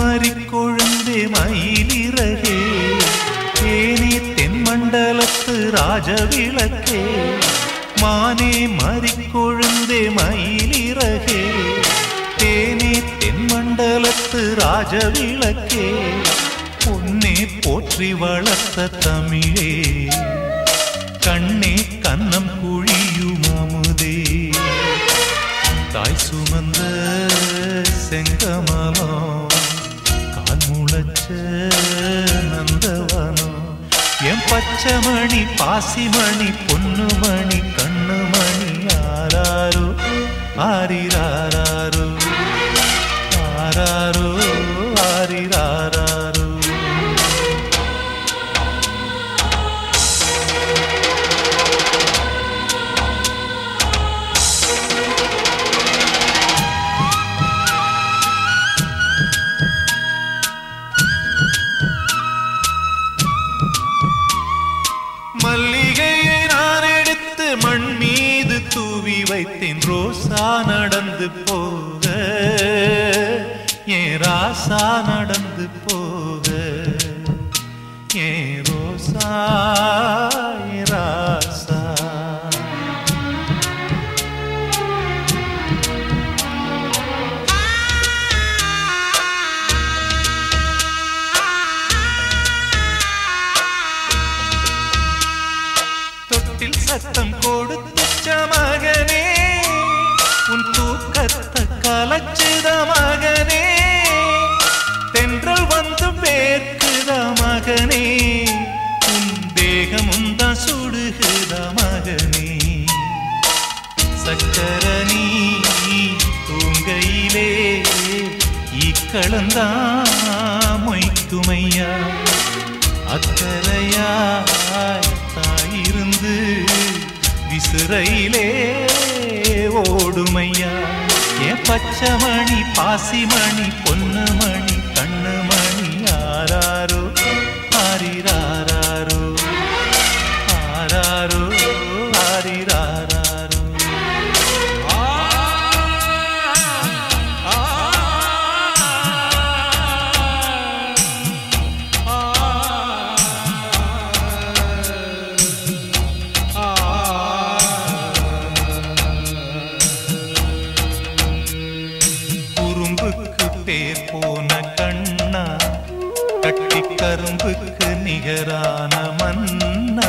മരിക്കൊഴുന്തേ മയിലിറകേ ഏനേ തെന്മണ്ഡലത്ത് രാജവിളക്കേ മാനേ മരിക്കൊഴുന്തേ മയിലിറകേ തേനേ തെന്മണ്ഡലത്ത് രാജവിളക്കേ പൊന്നെ പോറ്റി വളർത്ത തമിഴേ நந்தவனம் என் பச்சைமணி பாசிமணி பொன்னுமணி கண்ணுமணி ஆராரோ ஆரிராரோ ஆராரோ? ரோசா நடந்து போக ஏன் ராசா நடந்து போக ஏன் ரோசா ராசா. தொட்டில் சத்தம் சக்கரணி தூங்கையிலே இக்களந்தா மொய்க்குமையா அக்கறையாய் தாயிருந்து விசிறையிலே ஓடுமையா. என் பச்சமணி பாசிமணி பொன்னுமணி குறும்புக்கு பேர் போன கண்ணா கட்டி கரும்புக்கு நிகரான மன்னா.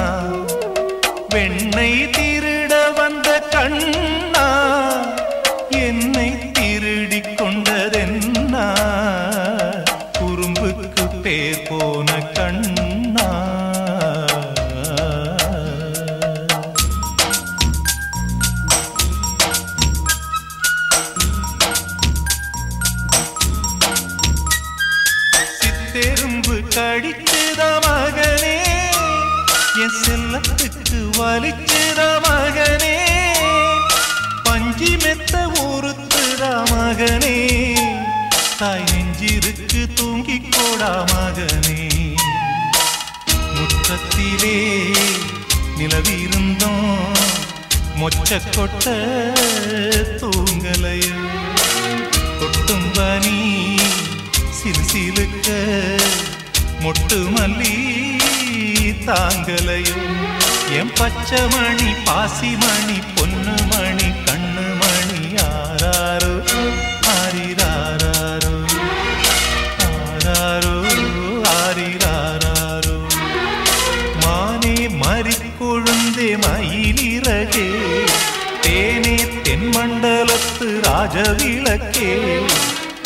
வெண்ணை திருட வந்த கண்ணா எறும்பு கடிச்சுத மகனே? என் செல்லத்துக்கு வலிச்சுத மகனே? பஞ்சி மெத்த ஊறுத்துத மகனே? தாய் நெஞ்சிருக்கு தூங்கிக் கோடா மகனே. முற்றத்திலே நிலவிருந்தோம். மொச்ச கொட்ட தூங்கலையும் கொட்டும் பனி சிலுசிலுக்க மொட்டு மல்லி தாங்கலையும். என் பச்சைமணி பாசிமணி பொன்னுமணி கண்ணுமணி ஆறாரோ ஆரிராரோ ஆறாரோ ஆரிராரோ மானே மறி கொழுந்தே மயிலிறகே தேனே தென்மண்டலத்து ராஜவிளக்கே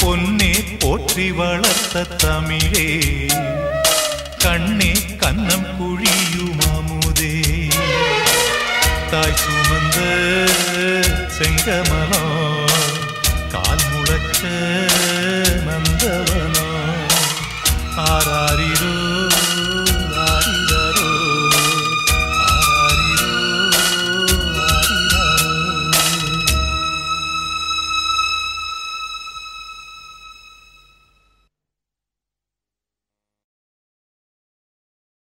பொன்னே போற்றி வளர்த்த தமிழே. கண்ணே கன்னம் குழியும் அமுதே. தாய் சுமந்த செங்கமலம் கால் முழக்க